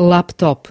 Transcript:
laptop.